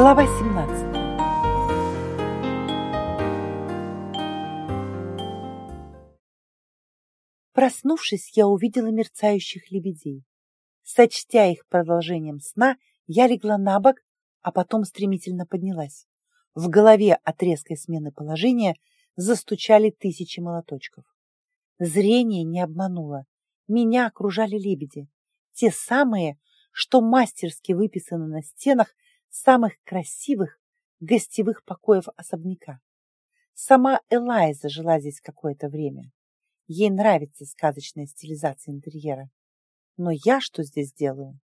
Глава 17 Проснувшись, я увидела мерцающих лебедей. Сочтя их продолжением сна, я легла на бок, а потом стремительно поднялась. В голове от резкой смены положения застучали тысячи молоточков. Зрение не обмануло. Меня окружали лебеди. Те самые, что мастерски выписаны на стенах самых красивых гостевых покоев особняка. Сама Элайза жила здесь какое-то время. Ей нравится сказочная стилизация интерьера. Но я что здесь делаю?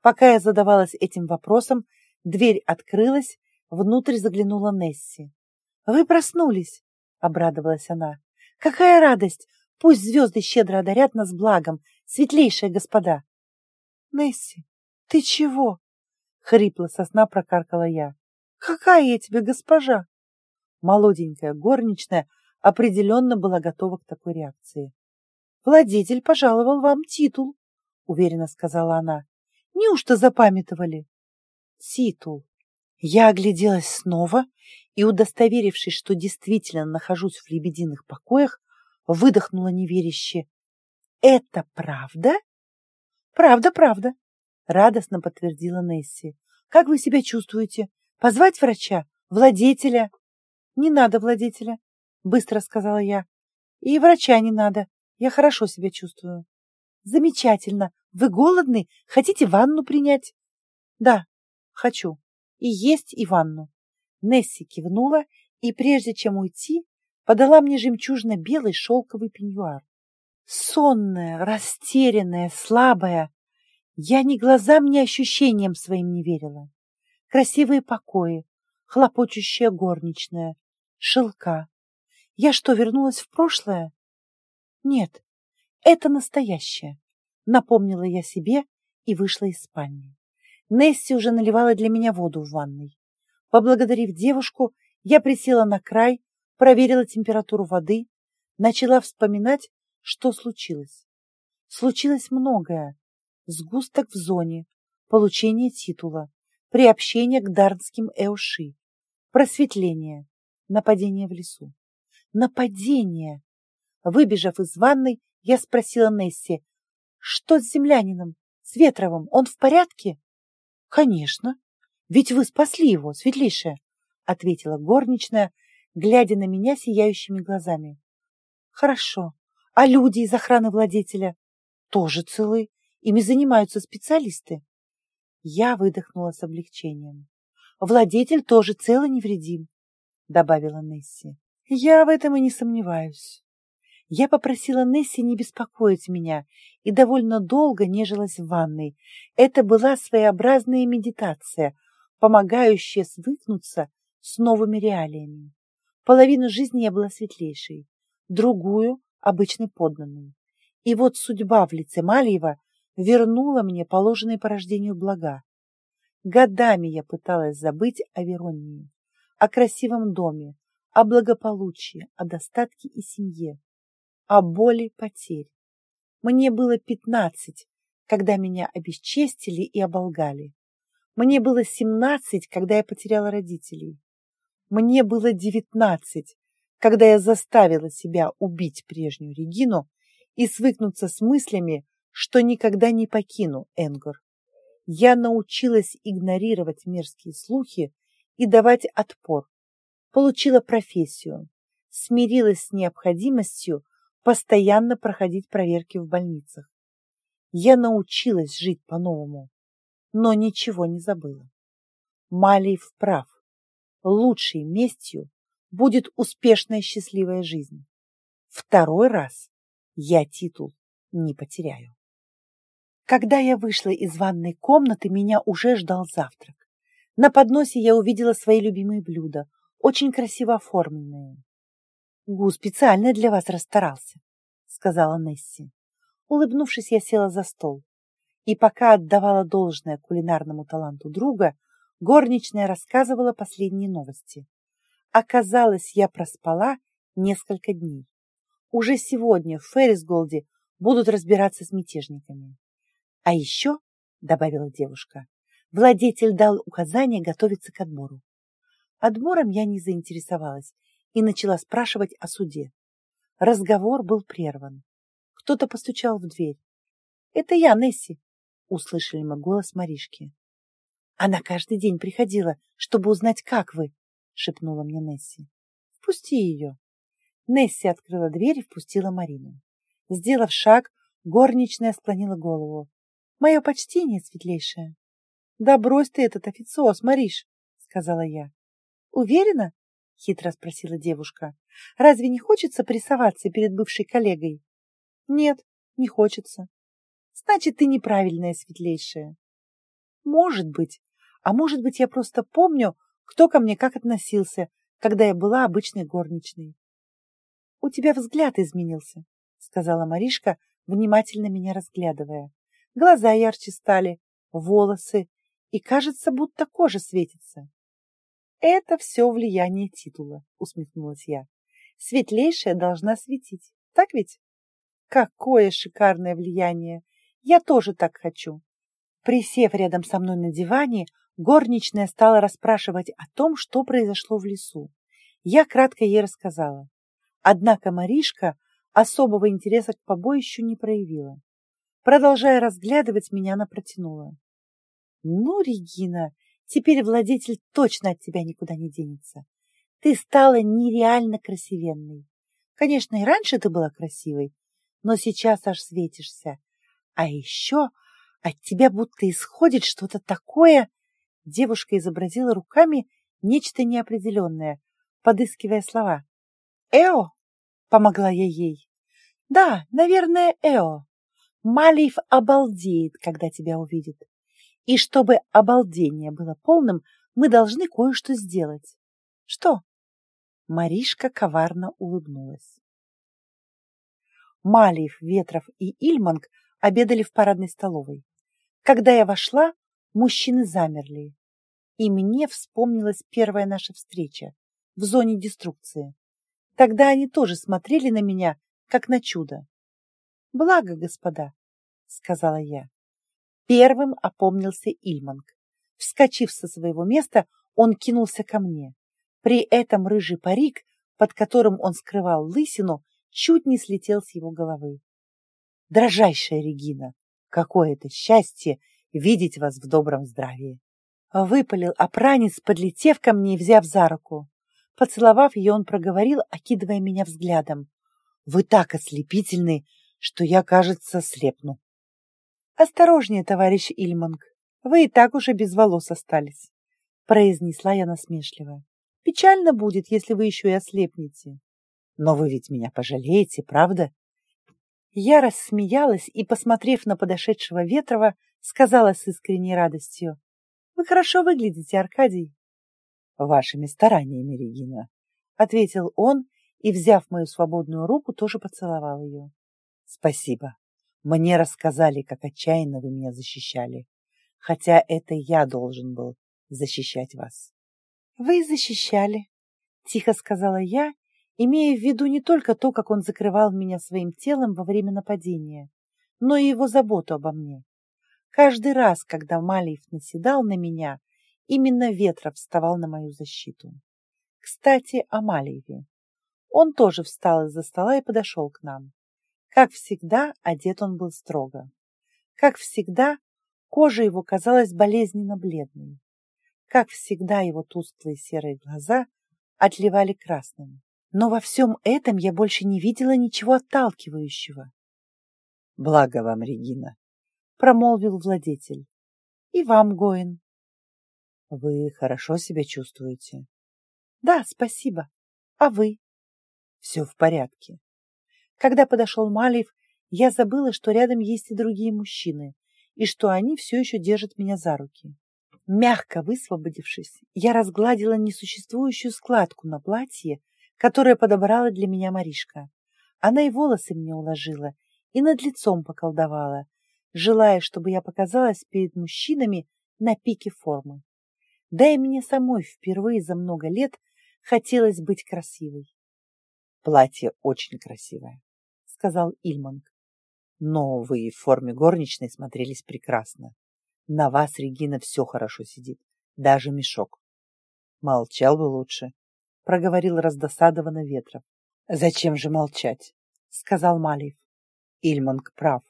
Пока я задавалась этим вопросом, дверь открылась, внутрь заглянула Несси. «Вы проснулись!» — обрадовалась она. «Какая радость! Пусть звезды щедро одарят нас благом, светлейшие господа!» «Несси, ты чего?» — хрипло со сна прокаркала я. «Какая я тебе госпожа?» Молоденькая горничная определенно была готова к такой реакции. «Владетель пожаловал вам титул», — уверенно сказала она. «Неужто запамятовали?» «Титул». Я огляделась снова и, удостоверившись, что действительно нахожусь в лебединых покоях, выдохнула неверяще. «Это правда?» «Правда, правда», — радостно подтвердила Несси. «Как вы себя чувствуете? Позвать врача? Владетеля?» «Не надо владетеля быстро сказала я. И врача не надо. Я хорошо себя чувствую. Замечательно. Вы голодны? Хотите ванну принять? Да, хочу. И есть и ванну. Несси кивнула и, прежде чем уйти, подала мне жемчужно-белый шелковый пеньюар. Сонная, растерянная, слабая. Я ни глазам, ни ощущениям своим не верила. Красивые покои, хлопочущая горничная, шелка, я что, вернулась в прошлое? Нет, это настоящее, напомнила я себе и вышла из спальни. Несси уже наливала для меня воду в ванной. Поблагодарив девушку, я присела на край, проверила температуру воды, начала вспоминать, что случилось. Случилось многое. Сгусток в зоне, получение титула, приобщение к дарнским эуши, просветление, нападение в лесу. Нападение. Выбежав из ванной, я спросила Несси, что с землянином, с Ветровым, он в порядке? Конечно, ведь вы спасли его, светлейшая, ответила горничная, глядя на меня сияющими глазами. Хорошо, а люди из охраны владетеля? Тоже целы, ими занимаются специалисты. Я выдохнула с облегчением. Владетель тоже цел и невредим, добавила Несси. Я в этом и не сомневаюсь. Я попросила Несси не беспокоить меня и довольно долго нежилась в ванной. Это была своеобразная медитация, помогающая свыкнуться с новыми реалиями. Половину жизни я была светлейшей, другую — обычной подданной. И вот судьба в лице Мальева вернула мне положенные по рождению блага. Годами я пыталась забыть о Веронии, о красивом доме, о благополучии, о достатке и семье, о боли потерь. Мне было пятнадцать, когда меня обесчестили и оболгали. Мне было семнадцать, когда я потеряла родителей. Мне было девятнадцать, когда я заставила себя убить прежнюю Регину и свыкнуться с мыслями, что никогда не покину Энгор. Я научилась игнорировать мерзкие слухи и давать отпор, получила профессию, смирилась с необходимостью постоянно проходить проверки в больницах. Я научилась жить по-новому, но ничего не забыла. Малиев прав. Лучшей местью будет успешная счастливая жизнь. Второй раз я титул не потеряю. Когда я вышла из ванной комнаты, меня уже ждал завтрак. На подносе я увидела свои любимые блюда очень красиво оформленные. Гу специально для вас расстарался, сказала Несси. Улыбнувшись, я села за стол. И пока отдавала должное кулинарному таланту друга, горничная рассказывала последние новости. Оказалось, я проспала несколько дней. Уже сегодня в Феррисголде будут разбираться с мятежниками. А еще, — добавила девушка, владетель дал указание готовиться к отбору. Отбором я не заинтересовалась и начала спрашивать о суде. Разговор был прерван. Кто-то постучал в дверь. «Это я, Несси!» — услышали мы голос Маришки. «Она каждый день приходила, чтобы узнать, как вы!» — шепнула мне Несси. «Впусти ее!» Несси открыла дверь и впустила Марину. Сделав шаг, горничная склонила голову. «Мое почтение, светлейшее!» «Да брось ты этот официоз, Мариш!» — сказала я. «Уверена?» — хитро спросила девушка. «Разве не хочется прессоваться перед бывшей коллегой?» «Нет, не хочется». «Значит, ты неправильная, светлейшая». «Может быть. А может быть, я просто помню, кто ко мне как относился, когда я была обычной горничной. — У тебя взгляд изменился, — сказала Маришка, внимательно меня разглядывая. Глаза ярче стали, волосы, и кажется, будто кожа светится. — Это все влияние титула, — усмехнулась я. — Светлейшая должна светить, так ведь? Какое шикарное влияние! Я тоже так хочу. Присев рядом со мной на диване, горничная стала расспрашивать о том, что произошло в лесу. Я кратко ей рассказала. Однако Маришка особого интереса к побоищу не проявила. Продолжая разглядывать меня, она протянула. «Ну, Регина, теперь владетель точно от тебя никуда не денется. Ты стала нереально красивенной. Конечно, и раньше ты была красивой, но сейчас аж светишься. А еще от тебя будто исходит что-то такое...» Девушка изобразила руками нечто неопределенное, подыскивая слова. «Эо!» — помогла я ей. «Да, наверное, Эо. Малиев обалдеет, когда тебя увидит. И чтобы обалдение было полным, мы должны кое-что сделать. Что?» Маришка коварно улыбнулась. Малиев, Ветров и Ильманг обедали в парадной столовой. Когда я вошла, мужчины замерли, и мне вспомнилась первая наша встреча в зоне деструкции. Тогда они тоже смотрели на меня, как на чудо. «Благо, господа», — сказала я. Первым опомнился Ильманг. Вскочив со своего места, он кинулся ко мне. При этом рыжий парик, под которым он скрывал лысину, чуть не слетел с его головы. «Дрожайшая Регина, какое это счастье видеть вас в добром здравии!» Выпалил опранец, подлетев ко мне и взяв за руку. Поцеловав ее, он проговорил, окидывая меня взглядом. «Вы так ослепительны, что я, кажется, слепну». «Осторожнее, товарищ Ильманг, вы и так уже без волос остались», произнесла я насмешливо. «Печально будет, если вы еще и ослепнете». «Но вы ведь меня пожалеете, правда?» Я рассмеялась и, посмотрев на подошедшего Ветрова, сказала с искренней радостью. «Вы хорошо выглядите, Аркадий» вашими стараниями, Регина, — ответил он и, взяв мою свободную руку, тоже поцеловал ее. — Спасибо. Мне рассказали, как отчаянно вы меня защищали, хотя это я должен был защищать вас. — Вы защищали, — тихо сказала я, имея в виду не только то, как он закрывал меня своим телом во время нападения, но и его заботу обо мне. Каждый раз, когда Малиев наседал на меня, Именно Ветров вставал на мою защиту. Кстати, о Малиеве. Он тоже встал из-за стола и подошел к нам. Как всегда, одет он был строго. Как всегда, кожа его казалась болезненно бледной. Как всегда, его тусклые серые глаза отливали красным. Но во всем этом я больше не видела ничего отталкивающего. — Благо вам, Регина, — промолвил владетель. — И вам, Гоин. Вы хорошо себя чувствуете? Да, спасибо. А вы? Все в порядке. Когда подошел Малиев, я забыла, что рядом есть и другие мужчины, и что они все еще держат меня за руки. Мягко высвободившись, я разгладила несуществующую складку на платье, которое подобрала для меня Маришка. Она и волосы мне уложила, и над лицом поколдовала, желая, чтобы я показалась перед мужчинами на пике формы. Да и мне самой впервые за много лет хотелось быть красивой. Платье очень красивое, сказал Ильманг. Но вы в форме горничной смотрелись прекрасно. На вас, Регина, все хорошо сидит, даже мешок. Молчал бы лучше, проговорил раздосадованно Ветров. Зачем же молчать? сказал Малиев. Ильманг прав.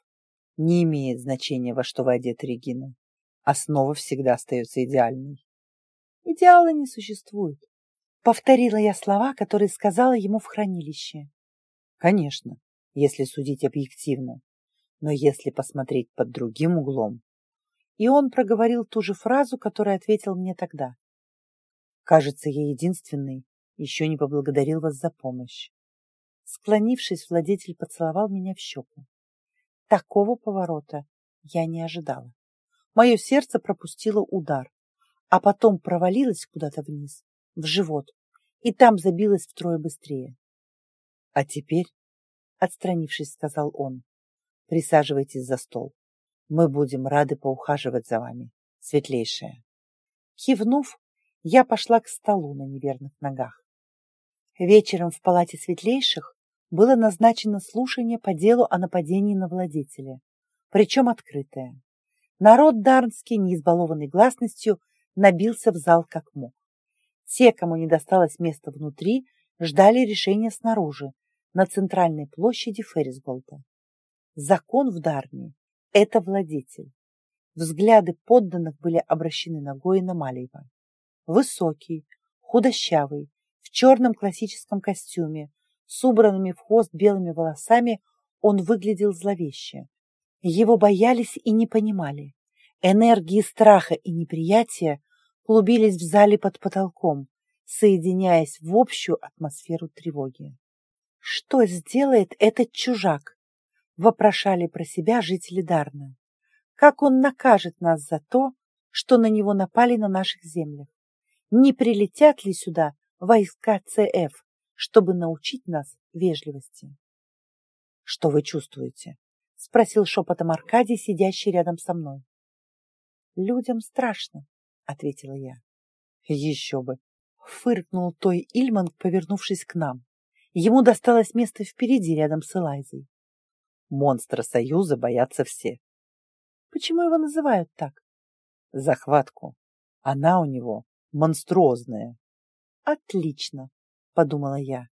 Не имеет значения, во что вы одеты, Регина. Основа всегда остается идеальной. Идеала не существует. Повторила я слова, которые сказала ему в хранилище. Конечно, если судить объективно. Но если посмотреть под другим углом... И он проговорил ту же фразу, которую ответил мне тогда. Кажется, я единственный еще не поблагодарил вас за помощь. Склонившись, владетель поцеловал меня в щеку. Такого поворота я не ожидала. Мое сердце пропустило удар, а потом провалилось куда-то вниз, в живот, и там забилось втрое быстрее. А теперь, отстранившись, сказал он, присаживайтесь за стол. Мы будем рады поухаживать за вами, светлейшая. Кивнув, я пошла к столу на неверных ногах. Вечером в палате светлейших было назначено слушание по делу о нападении на владетеля, причем открытое. Народ дарнский, не избалованный гласностью, набился в зал как мог. Те, кому не досталось места внутри, ждали решения снаружи, на центральной площади Феррисголта. Закон в Дарнии – это владетель. Взгляды подданных были обращены на Гоина Малиева. Высокий, худощавый, в черном классическом костюме, с убранными в хвост белыми волосами, он выглядел зловеще. Его боялись и не понимали. Энергии страха и неприятия клубились в зале под потолком, соединяясь в общую атмосферу тревоги. «Что сделает этот чужак?» — вопрошали про себя жители Дарна. «Как он накажет нас за то, что на него напали на наших землях? Не прилетят ли сюда войска ЦФ, чтобы научить нас вежливости?» «Что вы чувствуете?» — спросил шепотом Аркадий, сидящий рядом со мной. «Людям страшно», — ответила я. «Еще бы!» — фыркнул той Ильман, повернувшись к нам. Ему досталось место впереди, рядом с Элайзой. Монстра Союза боятся все. Почему его называют так? Захватку. Она у него монструозная. Отлично, подумала я.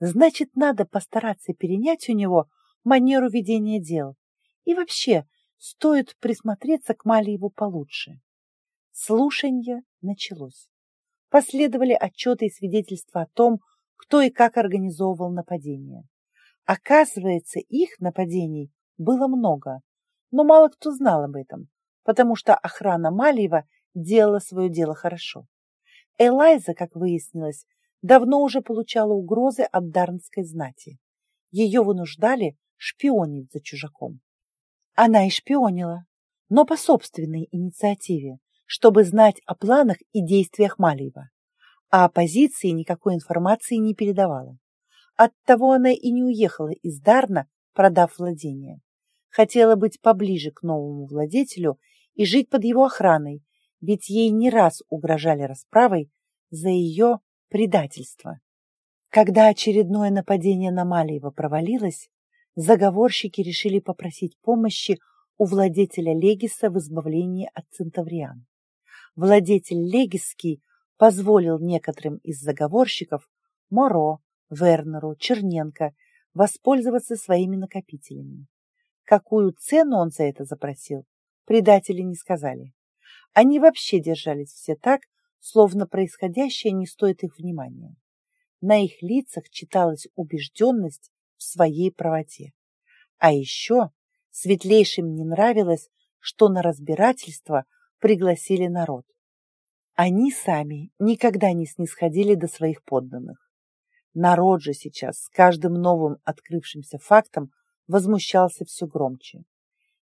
Значит, надо постараться перенять у него манеру ведения дел. И вообще, стоит присмотреться к Малиеву получше. Слушанье началось. Последовали отчеты и свидетельства о том, кто и как организовывал нападение. Оказывается, их нападений было много, но мало кто знал об этом, потому что охрана Малиева делала свое дело хорошо. Элайза, как выяснилось, давно уже получала угрозы от дарнской знати. Ее вынуждали шпионить за чужаком. Она и шпионила, но по собственной инициативе, чтобы знать о планах и действиях Малиева а оппозиции никакой информации не передавала. Оттого она и не уехала из Дарна, продав владение. Хотела быть поближе к новому владетелю и жить под его охраной, ведь ей не раз угрожали расправой за ее предательство. Когда очередное нападение на Малиева провалилось, заговорщики решили попросить помощи у владетеля Легиса в избавлении от центавриан. Владетель Легисский позволил некоторым из заговорщиков Моро, Вернеру, Черненко воспользоваться своими накопителями. Какую цену он за это запросил, предатели не сказали. Они вообще держались все так, словно происходящее не стоит их внимания. На их лицах читалась убежденность в своей правоте. А еще светлейшим не нравилось, что на разбирательство пригласили народ. Они сами никогда не снисходили до своих подданных. Народ же сейчас с каждым новым открывшимся фактом возмущался все громче.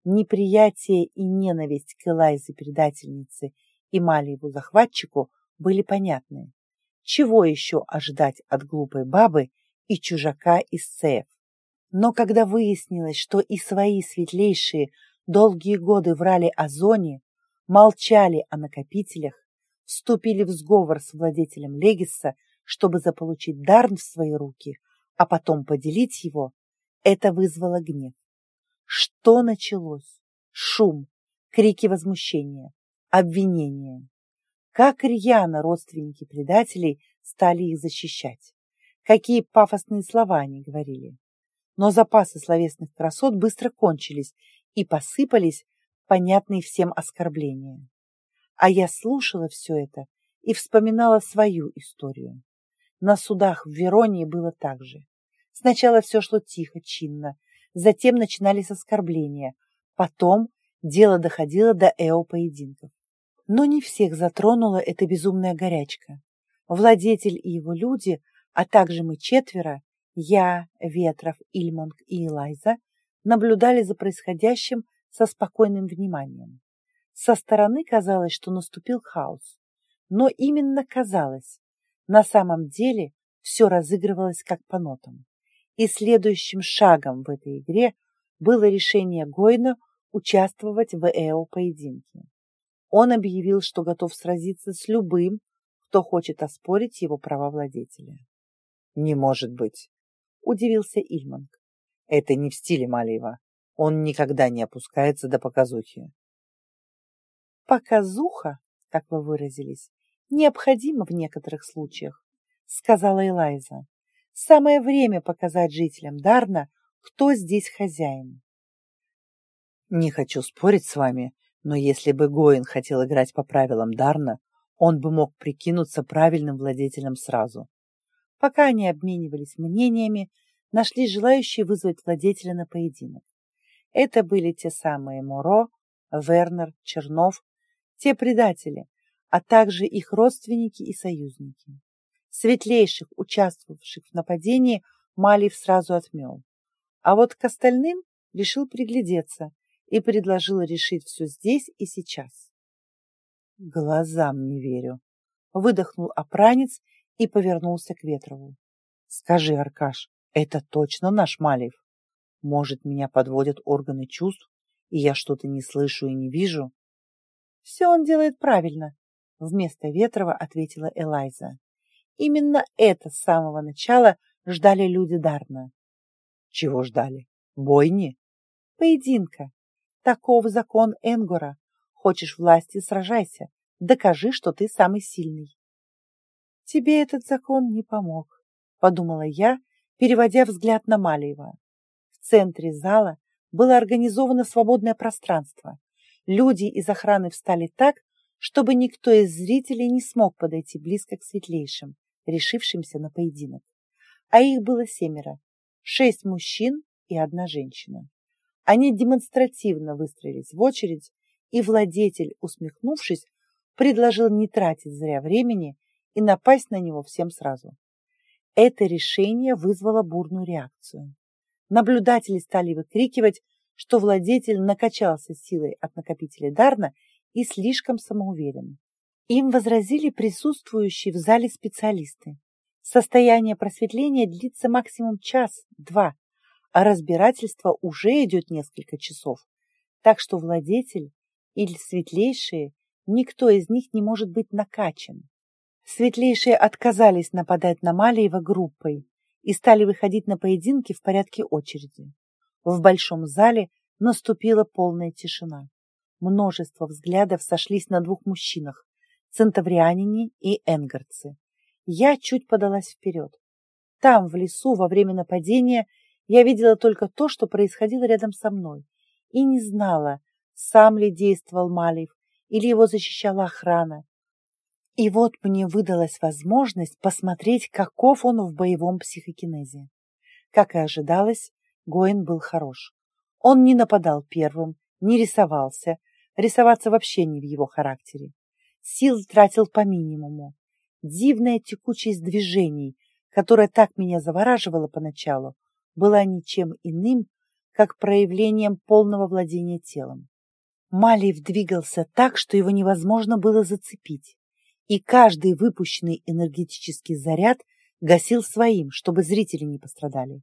Неприятие и ненависть к Элайзе предательнице и Малиеву захватчику были понятны. Чего еще ожидать от глупой бабы и чужака из ЦФ? Но когда выяснилось, что и свои светлейшие долгие годы врали о зоне, молчали о накопителях, вступили в сговор с владетелем Легиса, чтобы заполучить Дарн в свои руки, а потом поделить его, это вызвало гнев. Что началось? Шум, крики возмущения, обвинения. Как рьяно родственники предателей стали их защищать. Какие пафосные слова они говорили. Но запасы словесных красот быстро кончились и посыпались понятные всем оскорбления. А я слушала все это и вспоминала свою историю. На судах в Веронии было так же. Сначала все шло тихо, чинно, затем начинались оскорбления, потом дело доходило до эо-поединков. Но не всех затронула эта безумная горячка. Владетель и его люди, а также мы четверо, я, Ветров, Ильмонг и Элайза, наблюдали за происходящим со спокойным вниманием. Со стороны казалось, что наступил хаос. Но именно казалось. На самом деле все разыгрывалось как по нотам. И следующим шагом в этой игре было решение Гойна участвовать в ЭО-поединке. Он объявил, что готов сразиться с любым, кто хочет оспорить его права. «Не может быть!» – удивился Ильманг. «Это не в стиле Малиева. Он никогда не опускается до показухи». «Показуха, как вы выразились, необходима в некоторых случаях», – сказала Элайза. «Самое время показать жителям Дарна, кто здесь хозяин». Не хочу спорить с вами, но если бы Гоин хотел играть по правилам Дарна, он бы мог прикинуться правильным владетелем сразу. Пока они обменивались мнениями, нашли желающие вызвать владетеля на поединок. Это были те самые Моро, Вернер, Чернов, те предатели, а также их родственники и союзники. Светлейших, участвовавших в нападении, Малиев сразу отмел. А вот к остальным решил приглядеться и предложила решить все здесь и сейчас. Глазам не верю. Выдохнул опранец и повернулся к Ветрову. Скажи, Аркаш, это точно наш Малев? Может, меня подводят органы чувств, и я что-то не слышу и не вижу? Все он делает правильно, вместо Ветрова ответила Элайза. Именно это с самого начала ждали люди Дарна. Чего ждали? Бойни? Поединка. Таков закон Энгора. Хочешь власти – сражайся. Докажи, что ты самый сильный. Тебе этот закон не помог, подумала я, переводя взгляд на Малиева. В центре зала было организовано свободное пространство. Люди из охраны встали так, чтобы никто из зрителей не смог подойти близко к светлейшим, решившимся на поединок. А их было семеро, шесть мужчин и одна женщина. Они демонстративно выстроились в очередь, и владетель, усмехнувшись, предложил не тратить зря времени и напасть на него всем сразу. Это решение вызвало бурную реакцию. Наблюдатели стали выкрикивать, что владетель накачался силой от накопителя Дарна и слишком самоуверен. Им возразили присутствующие в зале специалисты. Состояние просветления длится максимум час-два, а разбирательство уже идет несколько часов, так что владетель или светлейшие, никто из них не может быть накачан. Светлейшие отказались нападать на Малиева группой и стали выходить на поединки в порядке очереди. В большом зале наступила полная тишина. Множество взглядов сошлись на двух мужчинах, центаврианине и энгардце. Я чуть подалась вперед. Там, в лесу, во время нападения, я видела только то, что происходило рядом со мной, и не знала, сам ли действовал Малиев или его защищала охрана. И вот мне выдалась возможность посмотреть, каков он в боевом психокинезе. Как и ожидалось, Гоин был хорош. Он не нападал первым, не рисовался, рисоваться вообще не в его характере. Сил тратил по минимуму. Дивная текучесть движений, которая так меня завораживала поначалу, была ничем иным, как проявлением полного владения телом. Малиев двигался так, что его невозможно было зацепить, и каждый выпущенный энергетический заряд гасил своим, чтобы зрители не пострадали.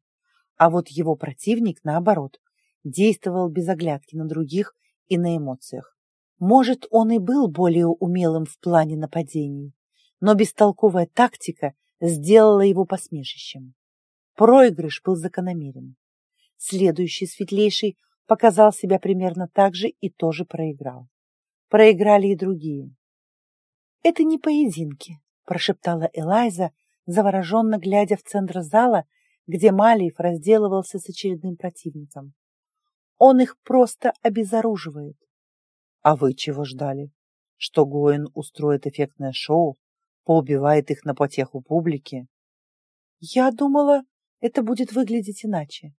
А вот его противник, наоборот, действовал без оглядки на других и на эмоциях. Может, он и был более умелым в плане нападений, но бестолковая тактика сделала его посмешищем. Проигрыш был закономерен. Следующий светлейший показал себя примерно так же и тоже проиграл. Проиграли и другие. «Это не поединки», — прошептала Элайза, завороженно глядя в центр зала, где Малиев разделывался с очередным противником. «Он их просто обезоруживает». «А вы чего ждали? Что Гоин устроит эффектное шоу, поубивает их на потеху публики?» «Я думала, это будет выглядеть иначе.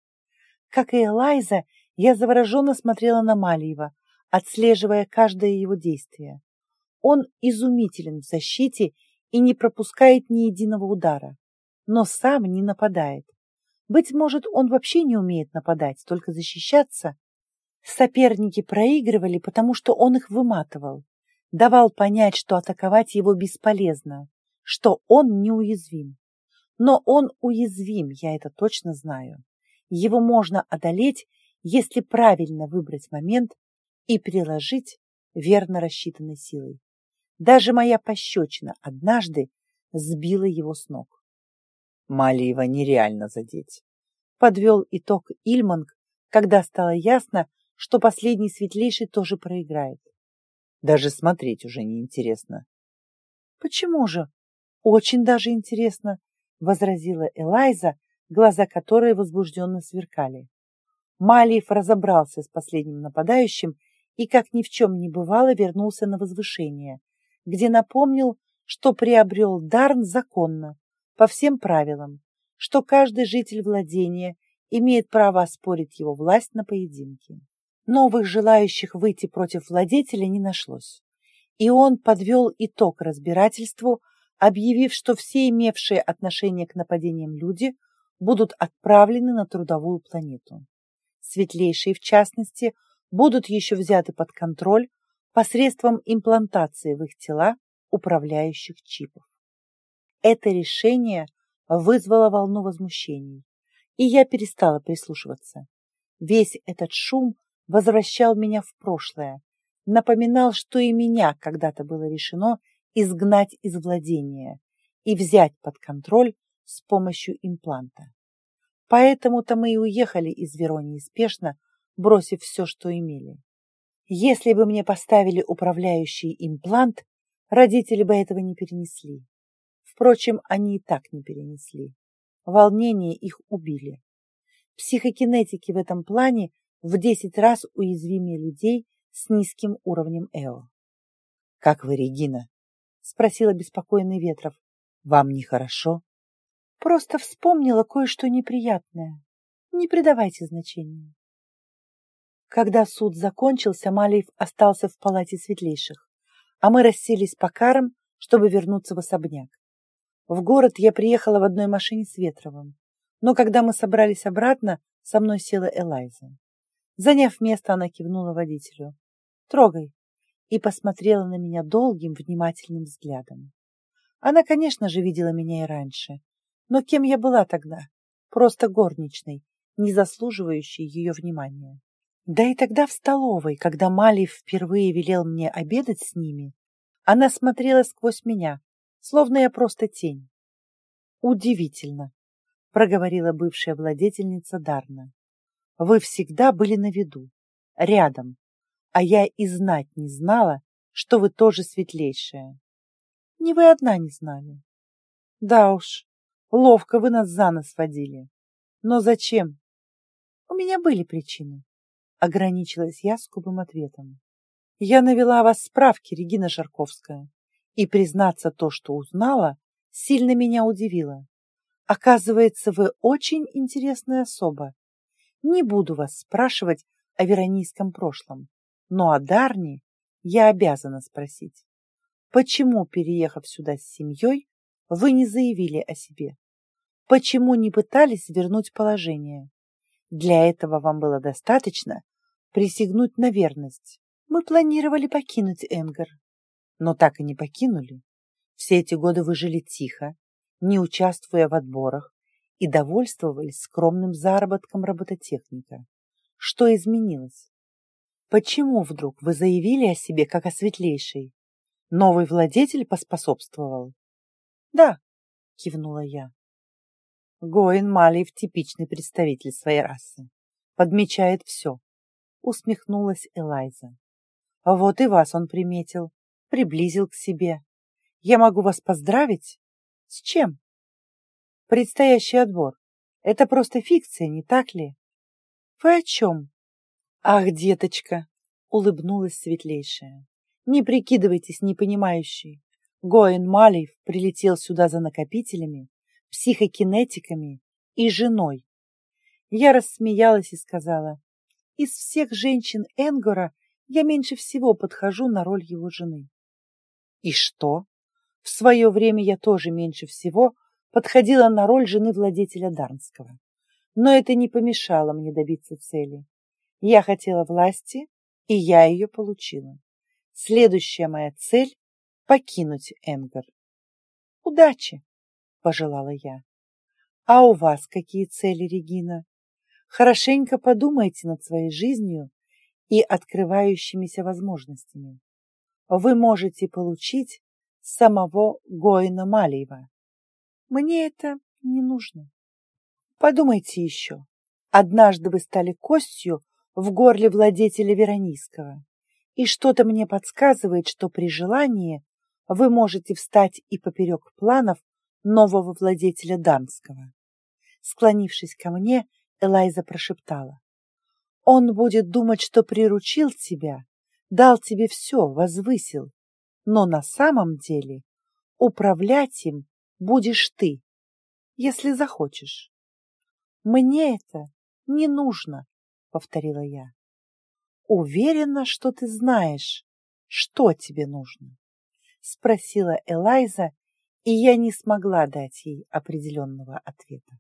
Как и Элайза, я завороженно смотрела на Малиева, отслеживая каждое его действие. Он изумителен в защите и не пропускает ни единого удара, но сам не нападает. Быть может, он вообще не умеет нападать, только защищаться. Соперники проигрывали, потому что он их выматывал, давал понять, что атаковать его бесполезно, что он неуязвим. Но он уязвим, я это точно знаю. Его можно одолеть, если правильно выбрать момент и приложить верно рассчитанной силой. Даже моя пощечина однажды сбила его с ног. Малиева нереально задеть. Подвел итог Ильманг, когда стало ясно, что последний светлейший тоже проиграет. Даже смотреть уже неинтересно. Почему же? Очень даже интересно, возразила Элайза, глаза которой возбужденно сверкали. Малиев разобрался с последним нападающим и, как ни в чем не бывало, вернулся на возвышение, где напомнил, что приобрел Дарн законно, по всем правилам, что каждый житель владения имеет право оспорить его власть на поединке. Новых желающих выйти против владетеля не нашлось, и он подвел итог разбирательству, объявив, что все имевшие отношение к нападениям люди будут отправлены на трудовую планету. Светлейшие, в частности, будут еще взяты под контроль посредством имплантации в их тела управляющих чипов. Это решение вызвало волну возмущений, и я перестала прислушиваться. Весь этот шум возвращал меня в прошлое, напоминал, что и меня когда-то было решено изгнать из владения и взять под контроль с помощью импланта. Поэтому-то мы и уехали из Веронии спешно, бросив все, что имели. Если бы мне поставили управляющий имплант, родители бы этого не перенесли. Впрочем, они и так не перенесли. Волнение их убили. Психокинетики в этом плане в десять раз уязвимее людей с низким уровнем ЭО. — Как вы, Регина? — спросила беспокойный Ветров. — Вам нехорошо? — Просто вспомнила кое-что неприятное. Не придавайте значения. Когда суд закончился, Малиев остался в палате светлейших, а мы расселись по карам, чтобы вернуться в особняк. В город я приехала в одной машине с Ветровым, но когда мы собрались обратно, со мной села Элайза. Заняв место, она кивнула водителю. «Трогай!» и посмотрела на меня долгим, внимательным взглядом. Она, конечно же, видела меня и раньше, но кем я была тогда? Просто горничной, не заслуживающей ее внимания. Да и тогда в столовой, когда Малиев впервые велел мне обедать с ними, она смотрела сквозь меня, словно я просто тень. «Удивительно», — проговорила бывшая владетельница Дарна. «Вы всегда были на виду, рядом, а я и знать не знала, что вы тоже светлейшая. Не вы одна не знали. Да уж, ловко вы нас за нос водили. Но зачем? У меня были причины. Ограничилась я скупым ответом. Я навела вас справки, Регина Жарковская, и, признаться, то, что узнала, сильно меня удивило. Оказывается, вы очень интересная особа. Не буду вас спрашивать о веронийском прошлом, но о Дарне я обязана спросить. Почему, переехав сюда с семьей, вы не заявили о себе? Почему не пытались вернуть положение? Для этого вам было достаточно присягнуть на верность. Мы планировали покинуть Энгар, но так и не покинули. Все эти годы вы жили тихо, не участвуя в отборах, и довольствовались скромным заработком робототехника. Что изменилось? Почему вдруг вы заявили о себе как о светлейшей? Новый владетель поспособствовал? Да, кивнула я. Гоин Малиев типичный представитель своей расы. Подмечает все. усмехнулась Элайза. Вот и вас он приметил, приблизил к себе. Я могу вас поздравить? С чем? Предстоящий отбор. Это просто фикция, не так ли? Вы о чем? Ах, деточка, улыбнулась светлейшая. Не прикидывайтесь непонимающей. Гоэн Малиев прилетел сюда за накопителями, психокинетиками и женой. Я рассмеялась и сказала, из всех женщин Энгора я меньше всего подхожу на роль его жены. И что? В свое время я тоже меньше всего подходила на роль жены владетеля Дарнского. Но это не помешало мне добиться цели. Я хотела власти, и я ее получила. Следующая моя цель — покинуть Энгар. Удачи, пожелала я. А у вас какие цели, Регина? Хорошенько подумайте над своей жизнью и открывающимися возможностями. Вы можете получить самого Гоина Малиева. Мне это не нужно. Подумайте еще. Однажды вы стали костью в горле владетеля Веронийского, и что-то мне подсказывает, что при желании вы можете встать и поперек планов нового владетеля Данского. Склонившись ко мне, Элайза прошептала. Он будет думать, что приручил тебя, дал тебе все, возвысил, но на самом деле управлять им будешь ты, если захочешь. Мне это не нужно, повторила я. Уверена, что ты знаешь, что тебе нужно, спросила Элайза, и я не смогла дать ей определенного ответа.